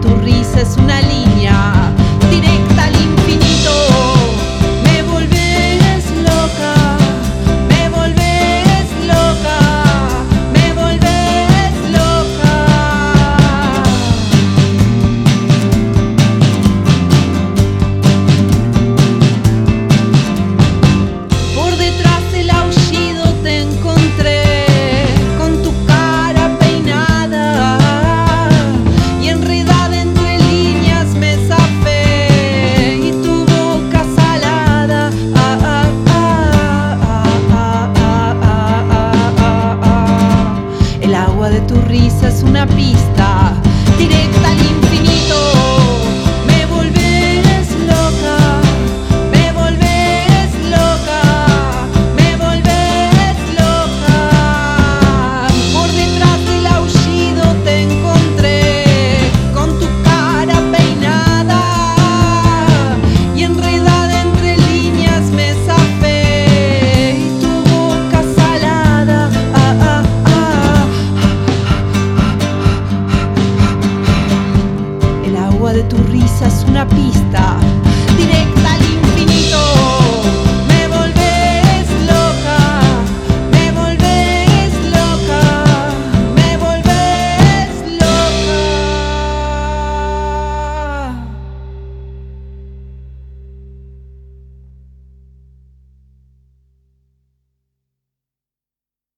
tu risa es una tu risa es una pista. de tu risa es una pista.